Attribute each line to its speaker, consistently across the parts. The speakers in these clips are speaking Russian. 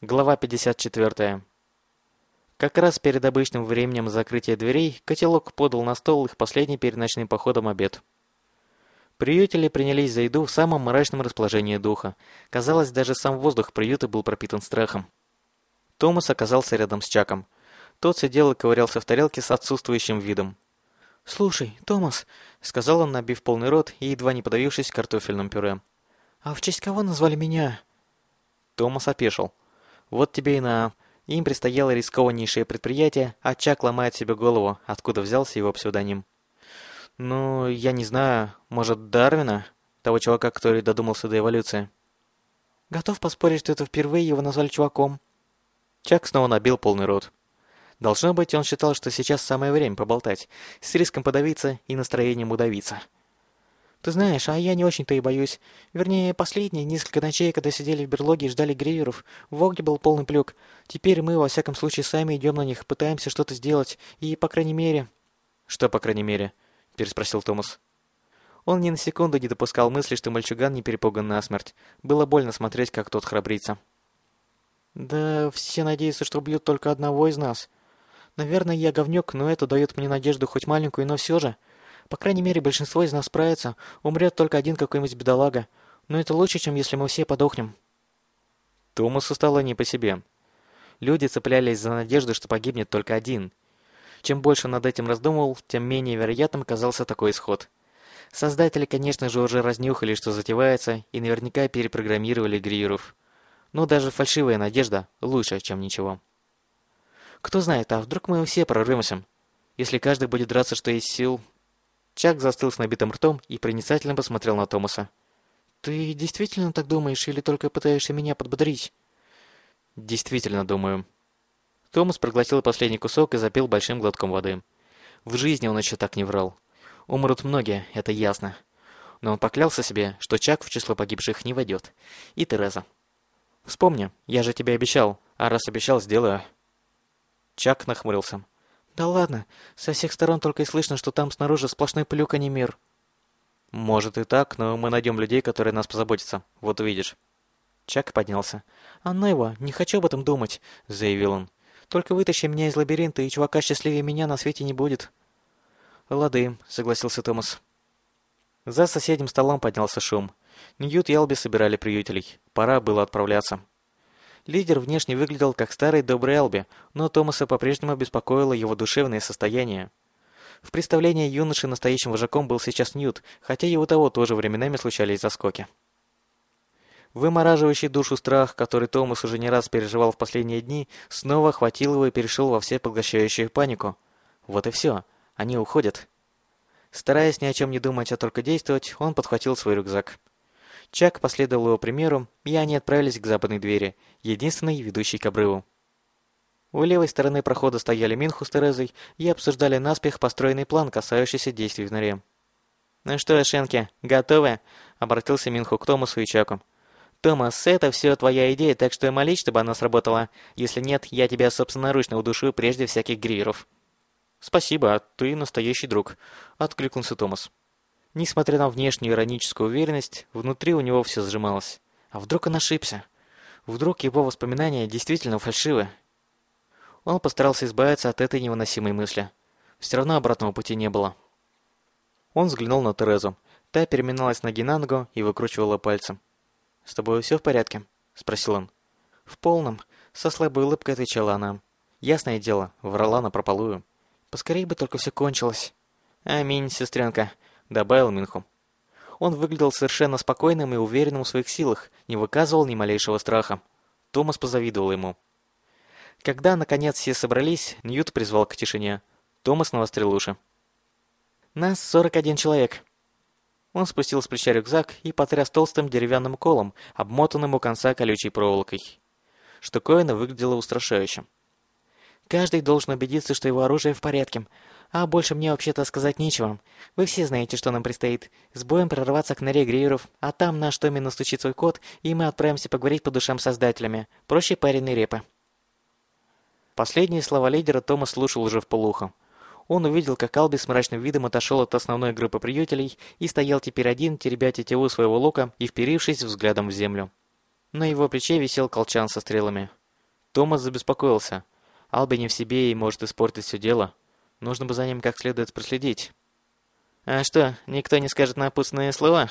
Speaker 1: Глава 54. Как раз перед обычным временем закрытия дверей, котелок подал на стол их последний перед ночным походом обед. Приютели принялись за еду в самом мрачном расположении духа. Казалось, даже сам воздух приюта был пропитан страхом. Томас оказался рядом с Чаком. Тот сидел и ковырялся в тарелке с отсутствующим видом. «Слушай, Томас», — сказал он, набив полный рот и едва не подавившись картофельным пюре. «А в честь кого назвали меня?» Томас опешил. Вот тебе и на. Им предстояло рискованнейшее предприятие, а Чак ломает себе голову, откуда взялся его псевдоним. Ну, я не знаю, может, Дарвина? Того чувака, который додумался до эволюции. Готов поспорить, что это впервые его назвали чуваком. Чак снова набил полный рот. Должно быть, он считал, что сейчас самое время поболтать, с риском подавиться и настроением удавиться. Ты знаешь, а я не очень-то и боюсь. Вернее, последние несколько ночей, когда сидели в берлоге и ждали гриверов, в огне был полный плюк. Теперь мы, во всяком случае, сами идем на них, пытаемся что-то сделать, и, по крайней мере... Что, по крайней мере? Переспросил Томас. Он ни на секунду не допускал мысли, что мальчуган не перепуган насмерть. Было больно смотреть, как тот храбрится. Да все надеются, что убьют только одного из нас. Наверное, я говнюк, но это дает мне надежду хоть маленькую, но все же... По крайней мере, большинство из нас справится. Умрет только один какой-нибудь бедолага. Но это лучше, чем если мы все подохнем. Томасу стало не по себе. Люди цеплялись за надежду, что погибнет только один. Чем больше над этим раздумывал, тем менее вероятным казался такой исход. Создатели, конечно же, уже разнюхали, что затевается, и наверняка перепрограммировали Гриеров. Но даже фальшивая надежда лучше, чем ничего. Кто знает, а вдруг мы все прорвемся? Если каждый будет драться, что есть сил, Чак застыл с набитым ртом и проницательно посмотрел на Томаса. «Ты действительно так думаешь или только пытаешься меня подбодрить?» «Действительно думаю». Томас проглотил последний кусок и запил большим глотком воды. В жизни он еще так не врал. Умрут многие, это ясно. Но он поклялся себе, что Чак в число погибших не войдет. И Тереза. «Вспомни, я же тебе обещал, а раз обещал, сделаю». Чак нахмурился. Да ладно, со всех сторон только и слышно, что там снаружи сплошной плюк, а не мир. Может и так, но мы найдем людей, которые нас позаботятся. Вот увидишь. Чак поднялся. «А ну его, не хочу об этом думать», — заявил он. «Только вытащи меня из лабиринта, и чувака счастливее меня на свете не будет». «Лады», — согласился Томас. За соседним столом поднялся шум. Ньют и Алби собирали приютелей. Пора было отправляться. Лидер внешне выглядел как старый добрый Элби, но Томаса по-прежнему беспокоило его душевное состояние. В представлении юноши настоящим вожаком был сейчас Ньют, хотя и у того тоже временами случались заскоки. Вымораживающий душу страх, который Томас уже не раз переживал в последние дни, снова охватил его и перешел во всепоглощающую панику. Вот и все. Они уходят. Стараясь ни о чем не думать, а только действовать, он подхватил свой рюкзак. Чак последовал его примеру, и они отправились к западной двери, единственной, ведущей к обрыву. У левой стороны прохода стояли Минху с Терезой и обсуждали наспех построенный план, касающийся действий в норе. «Ну что, Шенки, готовы?» — обратился Минху к Томасу и Чаку. «Томас, это все твоя идея, так что молись, чтобы она сработала. Если нет, я тебя собственноручно удушу прежде всяких гриеров». «Спасибо, ты настоящий друг», — откликнулся Томас. Несмотря на внешнюю ироническую уверенность, внутри у него все сжималось. А вдруг он ошибся? Вдруг его воспоминания действительно фальшивы? Он постарался избавиться от этой невыносимой мысли. Все равно обратного пути не было. Он взглянул на Терезу. Та переминалась ноги на ногу и выкручивала пальцем. «С тобой все в порядке?» – спросил он. «В полном», – со слабой улыбкой отвечала она. «Ясное дело, врала напропалую. Поскорей бы только все кончилось». «Аминь, сестренка», добавил Минху. Он выглядел совершенно спокойным и уверенным в своих силах, не выказывал ни малейшего страха. Томас позавидовал ему. Когда, наконец, все собрались, Ньют призвал к тишине. Томас навострил уши. «Нас 41 человек». Он спустил с плеча рюкзак и потряс толстым деревянным колом, обмотанным у конца колючей проволокой. Штуковина выглядела устрашающе. «Каждый должен убедиться, что его оружие в порядке, а больше мне вообще-то сказать нечего. Вы все знаете, что нам предстоит. С боем прорваться к норе Гриеров, а там наш Томми настучит свой код, и мы отправимся поговорить по душам создателями. Проще пареной репы. Последние слова лидера Тома слушал уже в полухо. Он увидел, как Алби с мрачным видом отошел от основной группы приютелей и стоял теперь один, теребя тетиву своего лука и вперившись взглядом в землю. На его плече висел колчан со стрелами. Томас забеспокоился. Алби не в себе и может испортить все дело. Нужно бы за ним как следует проследить. «А что, никто не скажет напутственные слова?»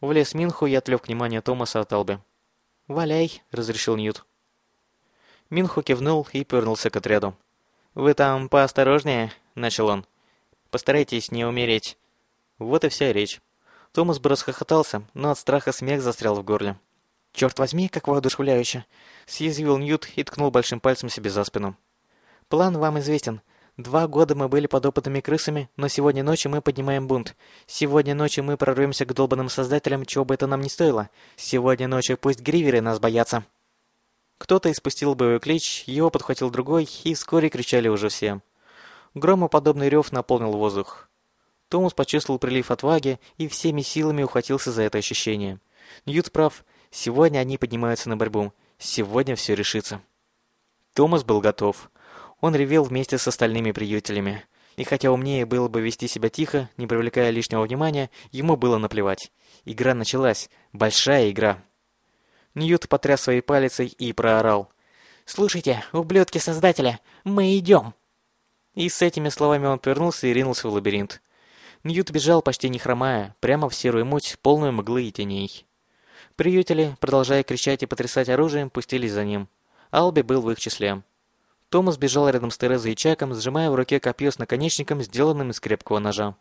Speaker 1: Влез Минху и отвлек внимание Томаса от Алби. «Валяй», — разрешил Ньют. Минху кивнул и повернулся к отряду. «Вы там поосторожнее», — начал он. «Постарайтесь не умереть». Вот и вся речь. Томас бы расхохотался, но от страха смех застрял в горле. «Черт возьми, как воодушевляюще!» — съязвил Ньют и ткнул большим пальцем себе за спину. «План вам известен. Два года мы были подопытными крысами, но сегодня ночью мы поднимаем бунт. Сегодня ночью мы прорвемся к долбанным создателям, чего бы это нам ни стоило. Сегодня ночью пусть гриверы нас боятся. Кто-то испустил боевой клич, его подхватил другой, и вскоре кричали уже все. Громоподобный рев наполнил воздух. Томас почувствовал прилив отваги и всеми силами ухватился за это ощущение. Ньют прав. Сегодня они поднимаются на борьбу. Сегодня все решится. Томас был готов. Он ревел вместе с остальными приютелями. И хотя умнее было бы вести себя тихо, не привлекая лишнего внимания, ему было наплевать. Игра началась. Большая игра. Ньют потряс своей палицей и проорал. «Слушайте, ублюдки Создателя, мы идем!» И с этими словами он повернулся и ринулся в лабиринт. Ньют бежал, почти не хромая, прямо в серую муть, полную мглы и теней. Приютели, продолжая кричать и потрясать оружием, пустились за ним. Алби был в их числе. Томас бежал рядом с Терезой и Чаком, сжимая в руке копье с наконечником, сделанным из крепкого ножа.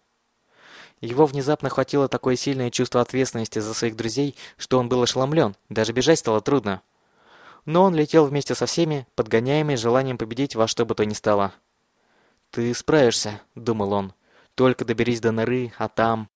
Speaker 1: Его внезапно хватило такое сильное чувство ответственности за своих друзей, что он был ошеломлен, даже бежать стало трудно. Но он летел вместе со всеми, подгоняемый желанием победить во что бы то ни стало. «Ты справишься», — думал он. «Только доберись до норы, а там...»